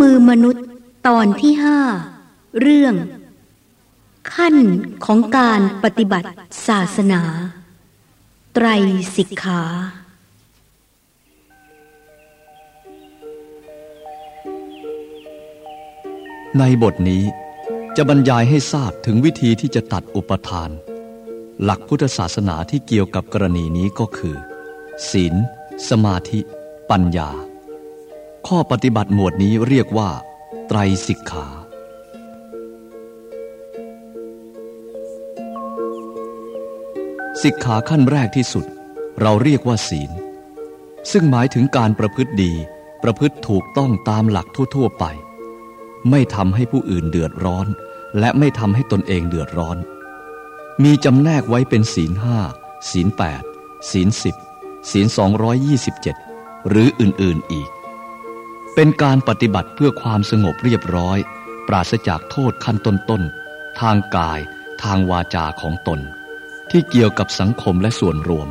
มือมนุษย์ตอนที่ห้าเรื่อง ขั้นของการปฏิบัติศาสนา ไตรสิกขา ในบทนี้จะบรรยายให้ทราบถึงวิธีที่จะตัดอุปทาน หลักพุทธศาสนาที่เกี่ยวกับกรณีนี้ก็คือ ศีล สมาธิ ปัญญา ข้อปฏิบัติหมวดนี้เรียกว่า ไตรสิกขา สิกขาขั้นแรกที่สุด เราเรียกว่าศีล ซึ่งหมายถึงการประพฤติดี ประพฤติถูกต้องตามหลักทั่ว ๆ ไป ไม่ทำให้ผู้อื่นเดือดร้อน และไม่ทำให้ตนเองเดือดร้อน มีจำแนกไว้เป็นศีลห้าศีลแปดศีลสิบศีล227หรืออื่น ๆ อีก เป็นการปฏิบัติเพื่อความสงบเรียบร้อย ปราศจากโทษขั้นต้นๆ ทางกาย ทางวาจาของตน ที่เกี่ยวกับสังคมและส่วนรวม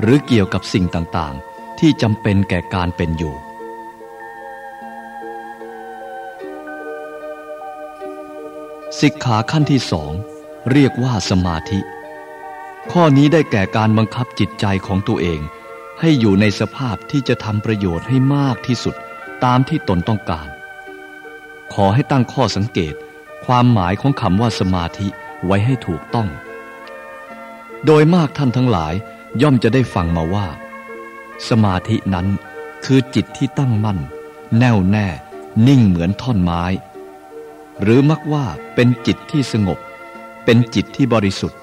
หรือเกี่ยวกับสิ่งต่างๆ ที่จำเป็นแก่การเป็นอยู่ สิกขาขั้นที่สองเรียกว่าสมาธิ ข้อนี้ได้แก่การบังคับจิตใจของตัวเอง ให้อยู่ในสภาพที่จะทำประโยชน์ให้มากที่สุด ตามที่ตนต้องการ ขอให้ตั้งข้อสังเกตความหมายของคำว่าสมาธิไว้ให้ถูกต้อง โดยมากท่านทั้งหลายย่อมจะได้ฟังมาว่า สมาธินั้นคือจิตที่ตั้งมั่น แน่วแน่ นิ่งเหมือนท่อนไม้ หรือมักว่าเป็นจิตที่สงบ เป็นจิตที่บริสุทธิ์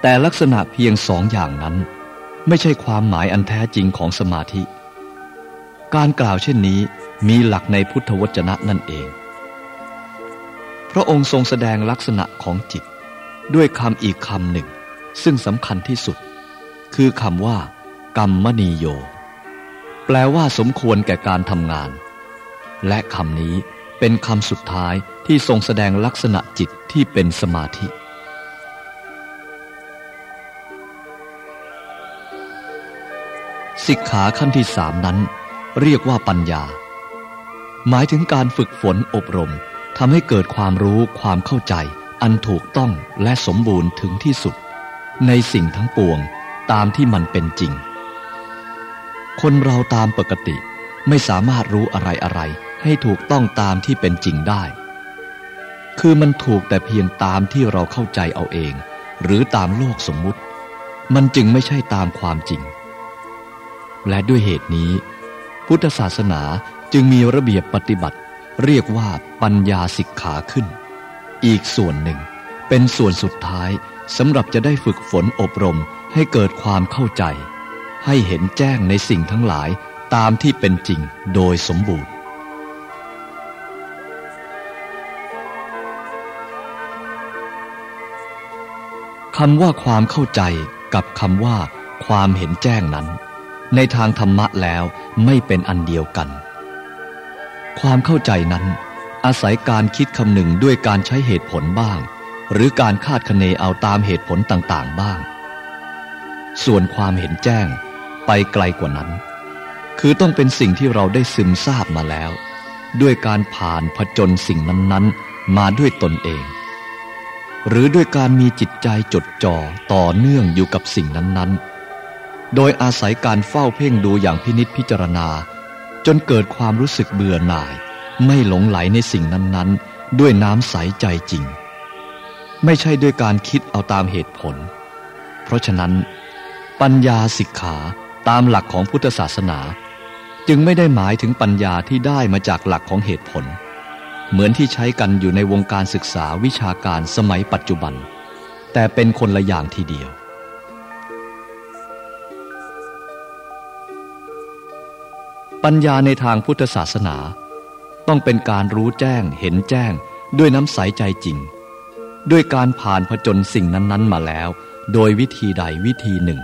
แต่ลักษณะเพียงสองอย่างนั้น ไม่ใช่ความหมายอันแท้จริงของสมาธิ การกล่าวเช่นนี้มีหลักในพุทธวจนะนั่นเอง พระองค์ทรงแสดงลักษณะของจิต ด้วยคำอีกคำหนึ่ง ซึ่งสำคัญที่สุด คือคำว่า กรรมนีโย แปลว่าสมควรแก่การทำงาน และคำนี้เป็นคำสุดท้ายที่ทรงแสดงลักษณะจิตที่เป็นสมาธิ สิกขาขั้นที่สามนั้น เรียกว่าปัญญา หมายถึงการฝึกฝนอบรมทำให้เกิดความรู้ความเข้าใจ อันถูกต้องและสมบูรณ์ถึงที่สุด ในสิ่งทั้งปวงตามที่มันเป็นจริง คนเราตามปกติไม่สามารถรู้อะไรอะไรให้ถูกต้องตามที่เป็นจริงได้ คือมันถูกแต่เพียงตามที่เราเข้าใจเอาเอง หรือตามโลกสมมุติ มันจึงไม่ใช่ตามความจริง และด้วยเหตุนี้ พุทธศาสนาจึงมีระเบียบปฏิบัติ เรียกว่าปัญญาสิกขาขึ้น อีกส่วนหนึ่ง เป็นส่วนสุดท้ายสำหรับจะได้ฝึกฝนอบรมให้เกิดความเข้าใจ ให้เห็นแจ้งในสิ่งทั้งหลายตามที่เป็นจริงโดยสมบูรณ์ คำว่าความเข้าใจกับคำว่าความเห็นแจ้งนั้น ในทางธรรมะแล้วไม่เป็นอันเดียวกัน ความเข้าใจนั้น อาศัยการคิดคำหนึ่งด้วยการใช้เหตุผลบ้าง หรือการคาดคะเนเอาตามเหตุผลต่างๆบ้าง ส่วนความเห็นแจ้งไปไกลกว่านั้น คือต้องเป็นสิ่งที่เราได้ซึมซาบมาแล้ว ด้วยการผ่านผจญสิ่งนั้นๆ มาด้วยตนเอง หรือด้วยการมีจิตใจจดจ่อต่อเนื่องอยู่กับสิ่งนั้นๆ โดยอาศัยการเฝ้าเพ่งดูอย่างพินิษพิจารณา จนเกิดความรู้สึกเบื่อหน่าย ไม่หลงไหลในสิ่งนั้นๆ ด้วยน้ำใสใจจริง ไม่ใช่ด้วยการคิดเอาตามเหตุผล เพราะฉะนั้น ปัญญาสิกขาตามหลักของพุทธศาสนา จึงไม่ได้หมายถึงปัญญาที่ได้มาจากหลักของเหตุผล เหมือนที่ใช้กันอยู่ในวงการศึกษาวิชาการสมัยปัจจุบัน แต่เป็นคนละอย่างทีเดียว ปัญญาในทางพุทธศาสนา ต้องเป็นการรู้แจ้งเห็นแจ้งด้วยน้ำใสใจจริง ด้วยการผ่านผจญสิ่งนั้น ๆ มาแล้ว โดยวิธีใดวิธีหนึ่ง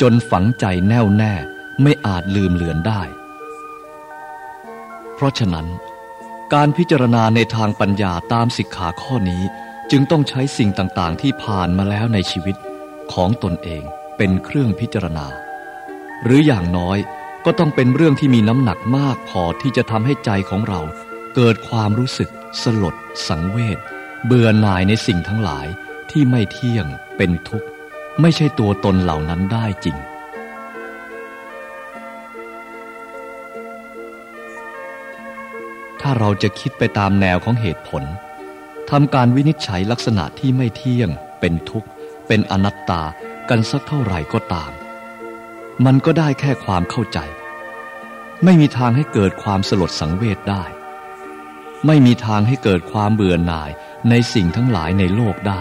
จนฝังใจแน่วแน่ไม่อาจลืมเลือนได้ เพราะฉะนั้น การพิจารณาในทางปัญญาตามสิกขาข้อนี้จึงต้องใช้สิ่งต่างๆ ที่ผ่านมาแล้วในชีวิตของตนเองเป็นเครื่องพิจารณา หรืออย่างน้อย ก็ต้องเป็นเรื่องที่มีน้ำหนักมากพอที่จะทำให้ใจของเรา เกิดความรู้สึก สลด สังเวชเบื่อหน่ายในสิ่งทั้งหลายที่ไม่เที่ยงเป็นทุกข์ ไม่ใช่ตัวตนเหล่านั้นได้จริง ถ้าเราจะคิดไปตามแนวของเหตุผลทำการวินิจฉัยลักษณะที่ไม่เที่ยง เป็นทุกข์ เป็นอนัตตากันสักเท่าไหร่ก็ตาม มันก็ได้แค่ความเข้าใจ ไม่มีทางให้เกิดความสลดสังเวชได้ ไม่มีทางให้เกิดความเบื่อหน่ายในสิ่งทั้งหลายในโลกได้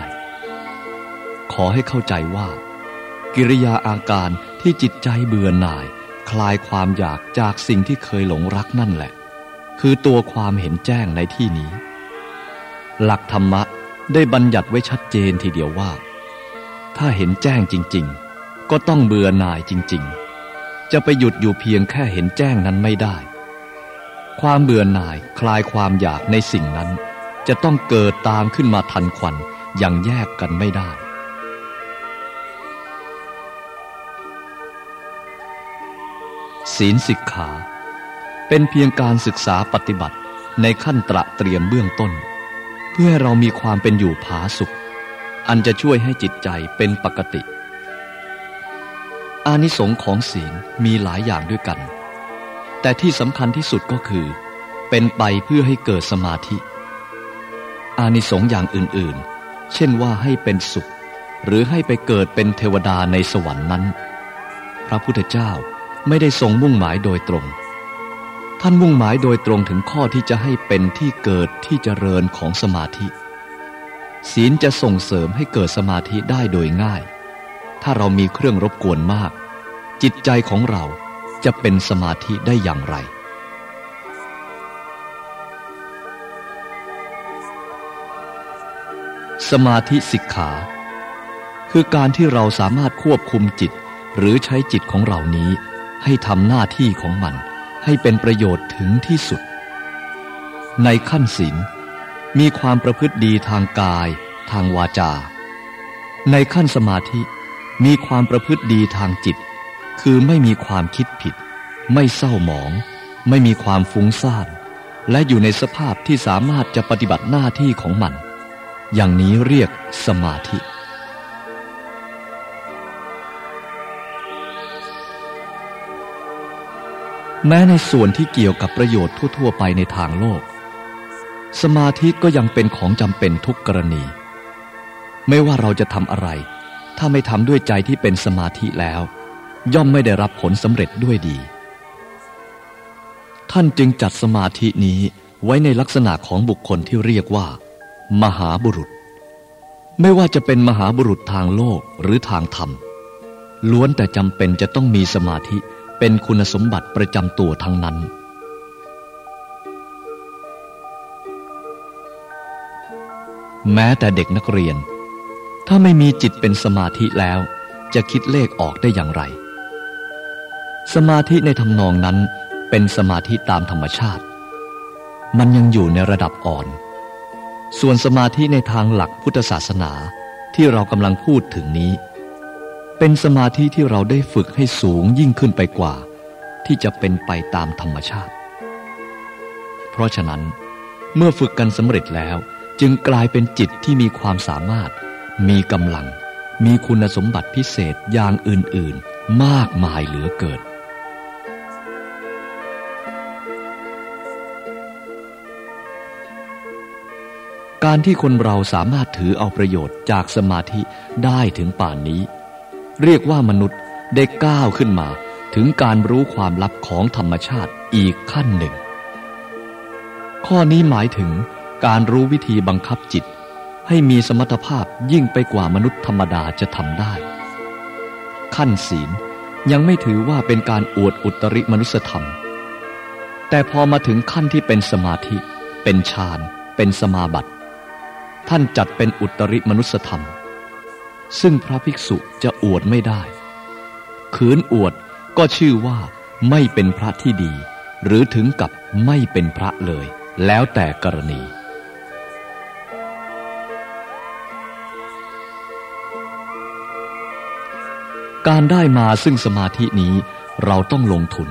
ขอให้เข้าใจว่า กิริยาอาการที่จิตใจเบื่อหน่าย คลายความอยากจากสิ่งที่เคยหลงรักนั่นแหละ คือตัวความเห็นแจ้งในที่นี้ หลักธรรมะได้บัญญัติไว้ชัดเจนทีเดียวว่า ถ้าเห็นแจ้งจริง ๆ ก็ต้องเบื่อหน่ายจริง ๆ จะไปหยุดอยู่เพียงแค่เห็นแจ้งนั้นไม่ได้ ความเบื่อหน่ายคลายความอยากในสิ่งนั้น จะต้องเกิดตามขึ้นมาทันควันอย่างแยกกันไม่ได้ ศีลสิกขา เป็นเพียงการศึกษาปฏิบัติในขั้นตระเตรียมเบื้องต้น เพื่อให้เรามีความเป็นอยู่ผาสุข อันจะช่วยให้จิตใจเป็นปกติ อานิสงส์ของศีลมีหลายอย่างด้วยกัน แต่ที่สำคัญที่สุดก็คือ เป็นไปเพื่อให้เกิดสมาธิ อานิสงส์อย่างอื่นๆ เช่นว่าให้เป็นสุข หรือให้ไปเกิดเป็นเทวดาในสวรรค์นั้น พระพุทธเจ้าไม่ได้ทรงมุ่งหมายโดยตรง ท่านมุ่งหมายโดยตรงถึงข้อที่จะให้เป็นที่เกิดที่เจริญของสมาธิ ศีลจะส่งเสริมให้เกิดสมาธิได้โดยง่าย ถ้าเรามีเครื่องรบกวนมาก จิตใจของเราจะเป็นสมาธิได้อย่างไร สมาธิสิกขา คือการที่เราสามารถควบคุมจิต หรือใช้จิตของเรานี้ ให้ทำหน้าที่ของมัน ให้เป็นประโยชน์ถึงที่สุด ในขั้นศีลมีความประพฤติดีทางกาย ทางวาจา ในขั้นสมาธิ มีความประพฤติดีทางจิต คือไม่มีความคิดผิด ไม่เศร้าหมอง ไม่มีความฟุ้งซ่าน และอยู่ในสภาพที่สามารถจะปฏิบัติหน้าที่ของมัน อย่างนี้เรียกสมาธิ แม้ในส่วนที่เกี่ยวกับประโยชน์ทั่ว ๆ ไปในทางโลก สมาธิก็ยังเป็นของจำเป็นทุกกรณี ไม่ว่าเราจะทำอะไร ถ้าไม่ทำด้วยใจที่เป็นสมาธิแล้ว ย่อมไม่ได้รับผลสำเร็จด้วยดี ท่านจึงจัดสมาธินี้ไว้ในลักษณะของบุคคลที่เรียกว่า มหาบุรุษ ไม่ว่าจะเป็นมหาบุรุษทางโลกหรือทางธรรม ล้วนแต่จำเป็นจะต้องมีสมาธิเป็นคุณสมบัติประจำตัวทั้งนั้นแม้แต่เด็กนักเรียน ถ้าไม่มีจิตเป็นสมาธิแล้ว จะคิดเลขออกได้อย่างไร สมาธิในทำนองนั้นเป็นสมาธิตามธรรมชาติ มันยังอยู่ในระดับอ่อน ส่วนสมาธิในทางหลักพุทธศาสนาที่เรากำลังพูดถึงนี้ เป็นสมาธิที่เราได้ฝึกให้สูงยิ่งขึ้นไปกว่า ที่จะเป็นไปตามธรรมชาติ เพราะฉะนั้น เมื่อฝึกกันสำเร็จแล้วจึงกลายเป็นจิตที่มีความสามารถ มีกำลัง มีคุณสมบัติพิเศษอย่างอื่น ๆ มากมายเหลือเกินการที่คนเราสามารถถือเอาประโยชน์จากสมาธิได้ถึงป่านนี้ เรียกว่ามนุษย์ได้ก้าวขึ้นมา ถึงการรู้ความลับของธรรมชาติอีกขั้นหนึ่ง ข้อนี้หมายถึงการรู้วิธีบังคับจิต ให้มีสมรรถภาพยิ่งไปกว่ามนุษย์ธรรมดาจะทำได้ ขั้นศีลยังไม่ถือว่าเป็นการอวดอุตริมนุสธรรม แต่พอมาถึงขั้นที่เป็นสมาธิ เป็นฌาน เป็นสมาบัติ ท่านจัดเป็นอุตริมนุสธรรม ซึ่งพระภิกษุจะอวดไม่ได้ ขืนอวดก็ชื่อว่าไม่เป็นพระที่ดี หรือถึงกับไม่เป็นพระเลย แล้วแต่กรณี การได้มาซึ่งสมาธินี้เราต้องลงทุน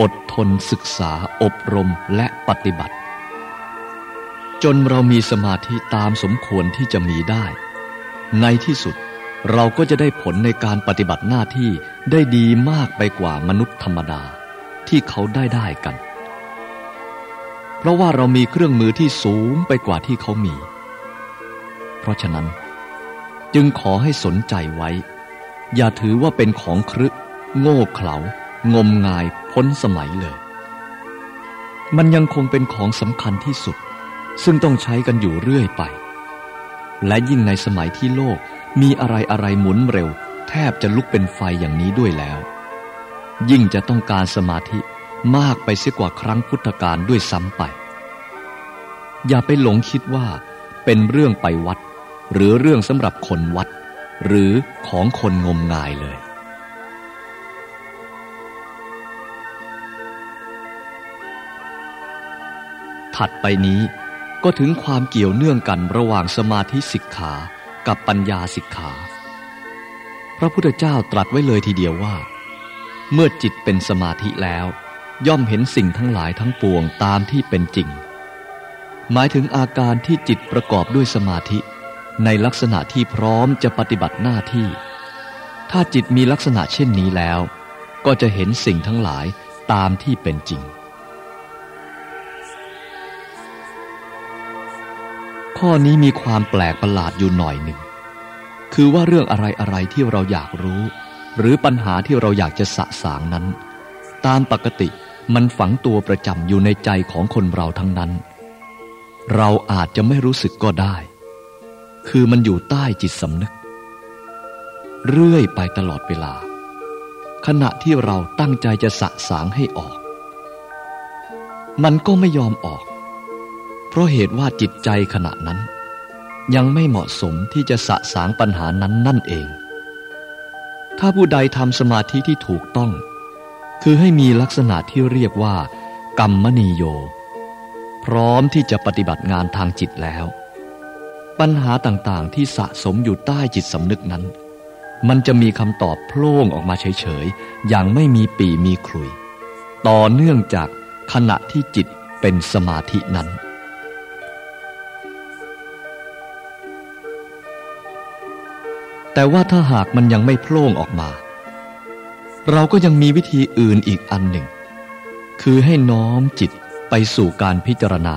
อดทนศึกษาอบรมและปฏิบัติ จนเรามีสมาธิตามสมควรที่จะมีได้ ในที่สุดเราก็จะได้ผลในการปฏิบัติหน้าที่ได้ดีมากไปกว่ามนุษย์ธรรมดา ที่เขาได้ได้กัน เพราะว่าเรามีเครื่องมือที่สูงไปกว่าที่เขามี เพราะฉะนั้น จึงขอให้สนใจไว้ อย่าถือว่าเป็นของครึ โง่เขลางมงายพ้นสมัยเลย มันยังคงเป็นของสำคัญที่สุด ซึ่งต้องใช้กันอยู่เรื่อยไป และยิ่งในสมัยที่โลกมีอะไรอะไรหมุนเร็ว แทบจะลุกเป็นไฟอย่างนี้ด้วยแล้ว ยิ่งจะต้องการสมาธิมากไปเสียกว่าครั้งพุทธกาลด้วยซ้ำไป อย่าไปหลงคิดว่าเป็นเรื่องไปวัด หรือเรื่องสำหรับคนวัด หรือของคนงมงายเลย ถัดไปนี้ก็ถึงความเกี่ยวเนื่องกันระหว่างสมาธิสิกขากับปัญญาสิกขา พระพุทธเจ้าตรัสไว้เลยทีเดียวว่า เมื่อจิตเป็นสมาธิแล้ว ย่อมเห็นสิ่งทั้งหลายทั้งปวงตามที่เป็นจริง หมายถึงอาการที่จิตประกอบด้วยสมาธิ ในลักษณะที่พร้อมจะปฏิบัติหน้าที่ ถ้าจิตมีลักษณะเช่นนี้แล้ว ก็จะเห็นสิ่งทั้งหลายตามที่เป็นจริง ข้อนี้มีความแปลกประหลาดอยู่หน่อยหนึ่ง คือว่าเรื่องอะไรอะไรที่เราอยากรู้ หรือปัญหาที่เราอยากจะสะสางนั้น ตามปกติมันฝังตัวประจำอยู่ในใจของคนเราทั้งนั้น เราอาจจะไม่รู้สึกก็ได้ คือมันอยู่ใต้จิตสำนึก เรื่อยไปตลอดเวลา ขณะที่เราตั้งใจจะสะสางให้ออก มันก็ไม่ยอมออก เพราะเหตุว่าจิตใจขณะนั้น ยังไม่เหมาะสมที่จะสะสางปัญหานั้นนั่นเอง ถ้าผู้ใดทำสมาธิที่ถูกต้อง คือให้มีลักษณะที่เรียกว่า กรรมนิโย พร้อมที่จะปฏิบัติงานทางจิตแล้ว ปัญหาต่างๆ ที่สะสมอยู่ใต้จิตสำนึกนั้น มันจะมีคำตอบโพล่งออกมาเฉยๆ อย่างไม่มีปีมีคลุย ต่อเนื่องจากขณะที่จิตเป็นสมาธินั้น แต่ว่าถ้าหากมันยังไม่โพล่งออกมา เราก็ยังมีวิธีอื่นอีกอันหนึ่ง คือให้น้อมจิตไปสู่การพิจารณา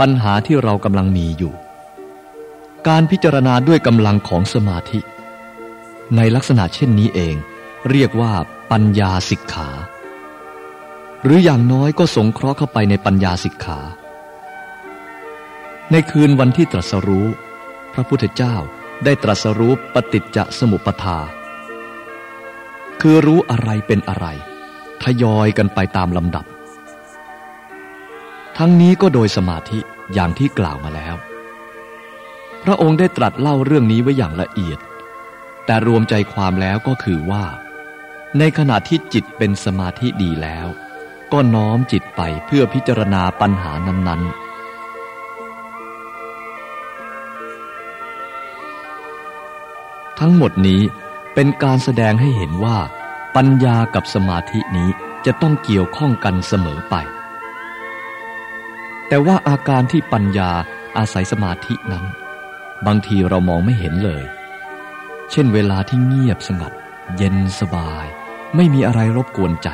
ปัญหาที่เรากำลังมีอยู่ การพิจารณาด้วยกำลังของสมาธิ ในลักษณะเช่นนี้เอง เรียกว่าปัญญาสิกขา หรืออย่างน้อยก็สงเคราะห์เข้าไปในปัญญาสิกขา ในคืนวันที่ตรัสรู้ พระพุทธเจ้าได้ตรัสรู้ปฏิจจสมุปทา คือรู้อะไรเป็นอะไร ทยอยกันไปตามลำดับ ทั้งนี้ก็โดยสมาธิอย่างที่กล่าวมาแล้ว พระองค์ได้ตรัสเล่าเรื่องนี้ไว้อย่างละเอียด แต่รวมใจความแล้วก็คือว่า ในขณะที่จิตเป็นสมาธิดีแล้ว ก็น้อมจิตไปเพื่อพิจารณาปัญหานั้น ๆทั้งหมดนี้เป็นการแสดงให้เห็นว่า ปัญญากับสมาธินี้จะต้องเกี่ยวข้องกันเสมอไป แต่ว่าอาการที่ปัญญาอาศัยสมาธินั้น บางทีเรามองไม่เห็นเลย เช่นเวลาที่เงียบสงัด เย็นสบาย ไม่มีอะไรรบกวนใจ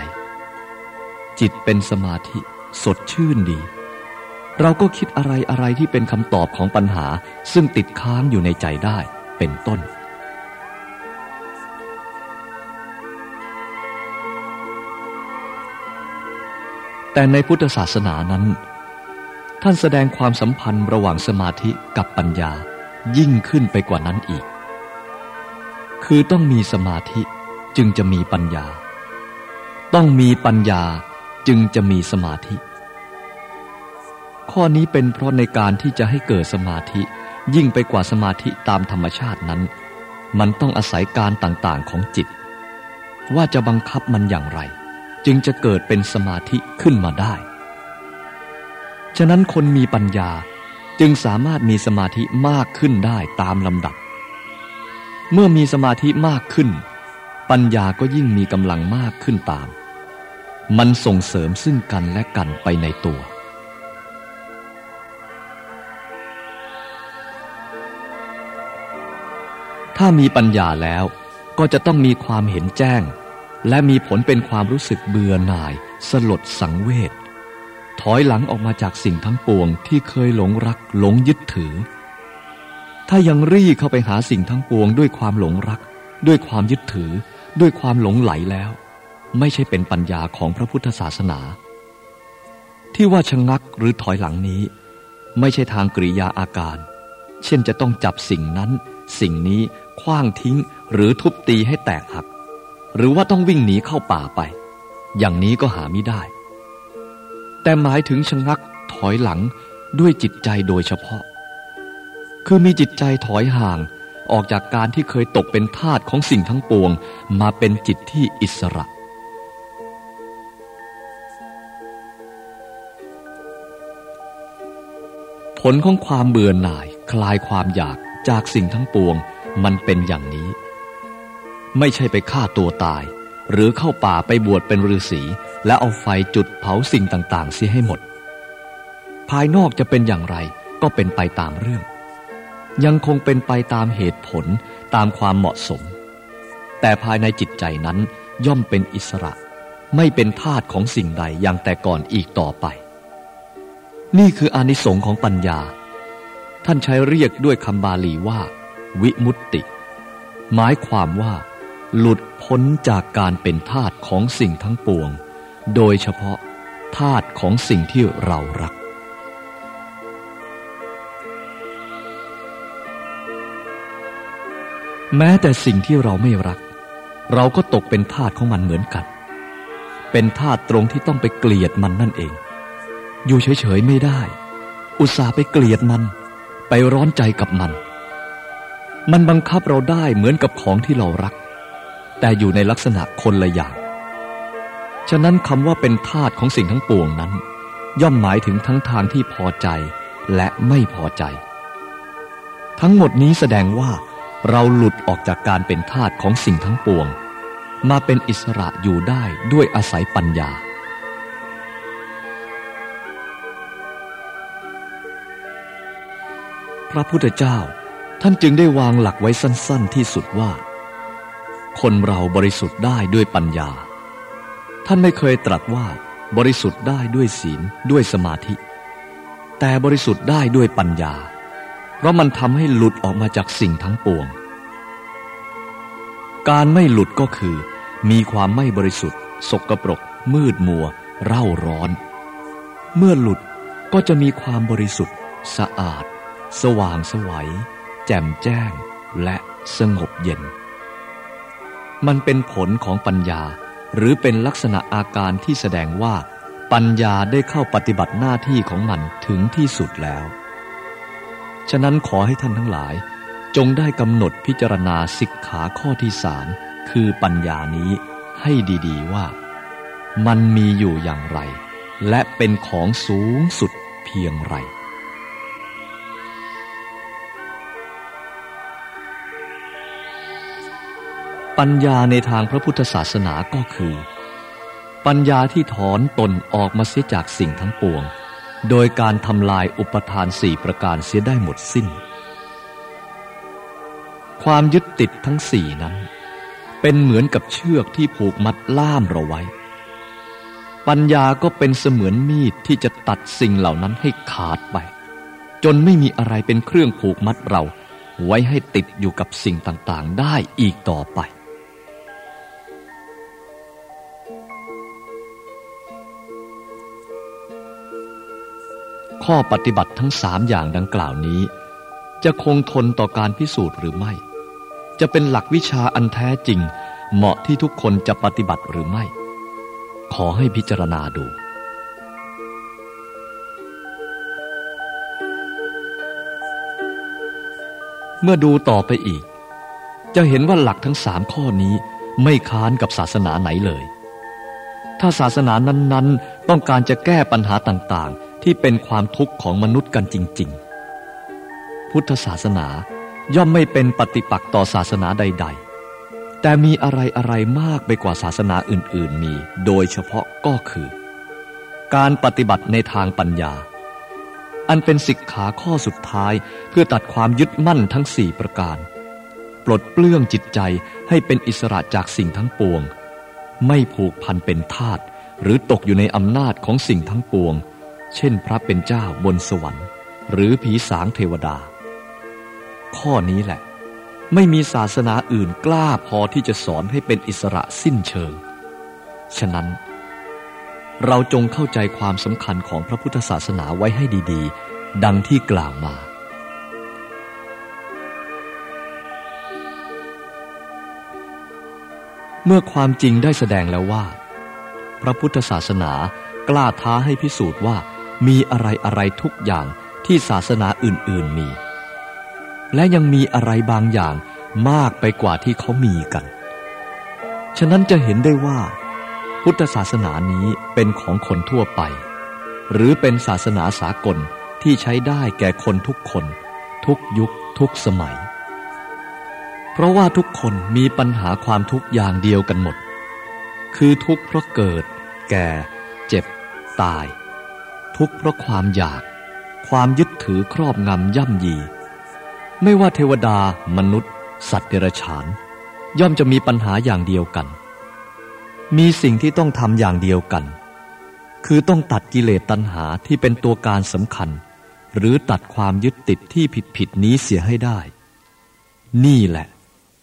จิตเป็นสมาธิสดชื่นดี เราก็คิดอะไรอะไรที่เป็นคำตอบของปัญหาซึ่งติดค้างอยู่ในใจได้เป็นต้น แต่ในพุทธศาสนานั้น ท่านแสดงความสัมพันธ์ระหว่างสมาธิกับปัญญา ยิ่งขึ้นไปกว่านั้นอีก คือต้องมีสมาธิจึงจะมีปัญญา ต้องมีปัญญาจึงจะมีสมาธิ ข้อนี้เป็นเพราะในการที่จะให้เกิดสมาธิยิ่งไปกว่าสมาธิตามธรรมชาตินั้น มันต้องอาศัยการต่างๆของจิต ว่าจะบังคับมันอย่างไร จึงจะเกิดเป็นสมาธิขึ้นมาได้ ฉะนั้นคนมีปัญญา จึงสามารถมีสมาธิมากขึ้นได้ตามลำดับ เมื่อมีสมาธิมากขึ้น ปัญญาก็ยิ่งมีกำลังมากขึ้นตาม มันส่งเสริมซึ่งกันและกันไปในตัว ถ้ามีปัญญาแล้วก็จะต้องมีความเห็นแจ้ง และมีผลเป็นความรู้สึกเบื่อหน่าย สลดสังเวช ถอยหลังออกมาจากสิ่งทั้งปวงที่เคยหลงรักหลงยึดถือ ถ้ายังรีเข้าไปหาสิ่งทั้งปวงด้วยความหลงรัก ด้วยความยึดถือ ด้วยความหลงไหลแล้ว ไม่ใช่เป็นปัญญาของพระพุทธศาสนา ที่ว่าชะงักหรือถอยหลังนี้ ไม่ใช่ทางกริยาอาการ เช่นจะต้องจับสิ่งนั้น สิ่งนี้คว้างทิ้งหรือทุบตีให้แตกหัก หรือว่าต้องวิ่งหนีเข้าป่าไป อย่างนี้ก็หาไม่ได้ แต่หมายถึงชะงักถอยหลังด้วยจิตใจโดยเฉพาะ คือมีจิตใจถอยห่างออกจากการที่เคยตกเป็นทาสของสิ่งทั้งปวง มาเป็นจิตที่อิสระ ผลของความเบื่อหน่ายคลายความอยากจากสิ่งทั้งปวง มันเป็นอย่างนี้ ไม่ใช่ไปฆ่าตัวตาย หรือเข้าป่าไปบวชเป็นฤาษีและเอาไฟจุดเผาสิ่งต่างๆ เสียให้หมด ภายนอกจะเป็นอย่างไรก็เป็นไปตามเรื่อง ยังคงเป็นไปตามเหตุผลตามความเหมาะสม แต่ภายในจิตใจนั้นย่อมเป็นอิสระ ไม่เป็นทาสของสิ่งใดอย่างแต่ก่อนอีกต่อไป นี่คืออนิสงส์ของปัญญา ท่านใช้เรียกด้วยคำบาลีว่า วิมุตติ หมายความว่า หลุดพ้นจากการเป็นทาสของสิ่งทั้งปวง โดยเฉพาะธาตุของสิ่งที่เรารัก แม้แต่สิ่งที่เราไม่รัก เราก็ตกเป็นทาสของมันเหมือนกัน เป็นทาสตรงที่ต้องไปเกลียดมันนั่นเอง อยู่เฉยๆไม่ได้ อุตส่าห์ไปเกลียดมัน ไปร้อนใจกับมัน มันบังคับเราได้เหมือนกับของที่เรารัก แต่อยู่ในลักษณะคนละอย่าง ฉะนั้นคำว่าเป็นทาสของสิ่งทั้งปวงนั้น ย่อมหมายถึงทั้งทางที่พอใจและไม่พอใจ ทั้งหมดนี้แสดงว่า เราหลุดออกจากการเป็นทาสของสิ่งทั้งปวง มาเป็นอิสระอยู่ได้ด้วยอาศัยปัญญาพระพุทธเจ้าท่านจึงได้วางหลักไว้สั้น ๆ ที่สุดว่า คนเราบริสุทธิ์ได้ด้วยปัญญา ท่านไม่เคยตรัสว่าบริสุทธิ์ได้ด้วยศีลด้วยสมาธิ แต่บริสุทธิ์ได้ด้วยปัญญา เพราะมันทำให้หลุดออกมาจากสิ่งทั้งปวง การไม่หลุดก็คือ มีความไม่บริสุทธิ์ สกปรก มืดมัว เร่าร้อน เมื่อหลุดก็จะมีความบริสุทธิ์ สะอาด สว่างสวัย แจ่มแจ้ง และสงบเย็น มันเป็นผลของปัญญา หรือเป็นลักษณะอาการที่แสดงว่า ปัญญาได้เข้าปฏิบัติหน้าที่ของมันถึงที่สุดแล้ว ฉะนั้นขอให้ท่านทั้งหลาย จงได้กำหนดพิจารณาสิกขาข้อที่สามคือปัญญานี้ให้ดีๆว่า มันมีอยู่อย่างไร และเป็นของสูงสุดเพียงไร ปัญญาในทางพระพุทธศาสนาก็คือ ปัญญาที่ถอนตนออกมาเสียจากสิ่งทั้งปวง โดยการทำลายอุปทานสี่ประการเสียได้หมดสิ้น ความยึดติดทั้งสี่นั้น เป็นเหมือนกับเชือกที่ผูกมัดล่ามเราไว้ ปัญญาก็เป็นเสมือนมีดที่จะตัดสิ่งเหล่านั้นให้ขาดไป จนไม่มีอะไรเป็นเครื่องผูกมัดเราไว้ให้ติดอยู่กับสิ่งต่าง ๆ ได้อีกต่อไป ข้อปฏิบัติทั้งสามอย่างดังกล่าวนี้ จะคงทนต่อการพิสูจน์หรือไม่ จะเป็นหลักวิชาอันแท้จริง เหมาะที่ทุกคนจะปฏิบัติหรือไม่ ขอให้พิจารณาดูเมื่อดูต่อไปอีก จะเห็นว่าหลักทั้งสามข้อนี้ไม่ค้านกับศาสนาไหนเลย ถ้าศาสนานั้นๆ ต้องการจะแก้ปัญหาต่างๆ ที่เป็นความทุกข์ของมนุษย์กันจริง ๆ พุทธศาสนาย่อมไม่เป็นปฏิปักษ์ต่อศาสนาใด ๆ แต่มีอะไรอะไรมากไปกว่าศาสนาอื่น ๆ มี โดยเฉพาะก็คือ การปฏิบัติในทางปัญญา อันเป็นสิกขาข้อสุดท้ายเพื่อตัดความยึดมั่นทั้งสี่ประการ ปลดเปลื้องจิตใจให้เป็นอิสระจากสิ่งทั้งปวง ไม่ผูกพันเป็นทาสหรือตกอยู่ในอำนาจของสิ่งทั้งปวง เช่นพระเป็นเจ้าบนสวรรค์ หรือผีสางเทวดา ข้อนี้แหละ ไม่มีศาสนาอื่นกล้าพอที่จะสอนให้เป็นอิสระสิ้นเชิง ฉะนั้น เราจงเข้าใจความสำคัญของพระพุทธศาสนาไว้ให้ดีๆ ดังที่กล่าวมาเมื่อความจริงได้แสดงแล้วว่า พระพุทธศาสนากล้าท้าให้พิสูจน์ว่า มีอะไรอะไรทุกอย่างที่ศาสนาอื่นๆมี และยังมีอะไรบางอย่างมากไปกว่าที่เขามีกัน ฉะนั้นจะเห็นได้ว่า พุทธศาสนานี้เป็นของคนทั่วไป หรือเป็นศาสนาสากลที่ใช้ได้แก่คนทุกคน ทุกยุคทุกสมัย เพราะว่าทุกคนมีปัญหาความทุกข์อย่างเดียวกันหมด คือทุกข์เพราะเกิด แก่ เจ็บ ตาย ทุกข์เพราะความอยาก ความยึดถือครอบงำย่ำยี ไม่ว่าเทวดา มนุษย์ สัตว์เดรัจฉาน ย่อมจะมีปัญหาอย่างเดียวกัน มีสิ่งที่ต้องทำอย่างเดียวกัน คือต้องตัดกิเลสตัณหาที่เป็นตัวการสำคัญ หรือตัดความยึดติดที่ผิดผิดนี้เสียให้ได้ นี่แหละ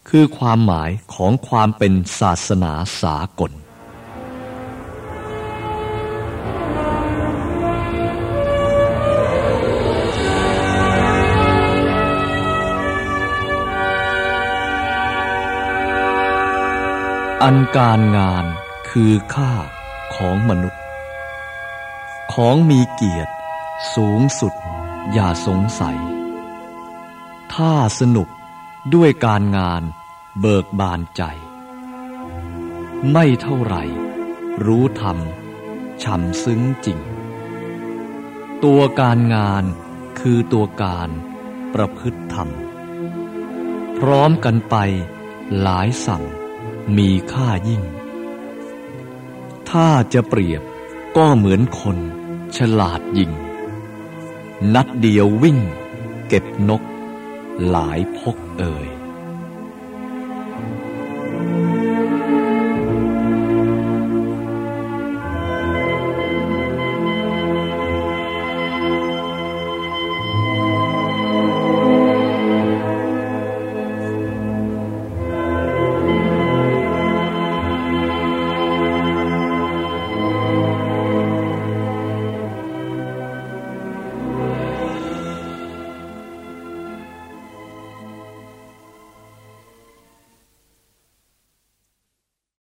คือความหมายของความเป็นศาสนาสากล อันการงานคือค่าของมนุษย์ ของมีเกียรติสูงสุดอย่าสงสัย ถ้าสนุกด้วยการงานเบิกบานใจ ไม่เท่าไหร่ รู้ธรรมช่ำซึ้งจริง ตัวการงานคือตัวการประพฤติธรรม พร้อมกันไปหลายสั่ง มีค่ายิ่ง ถ้าจะเปรียบก็เหมือนคนฉลาดยิง นัดเดียววิ่ง เก็บนก หลายพกเอ่ย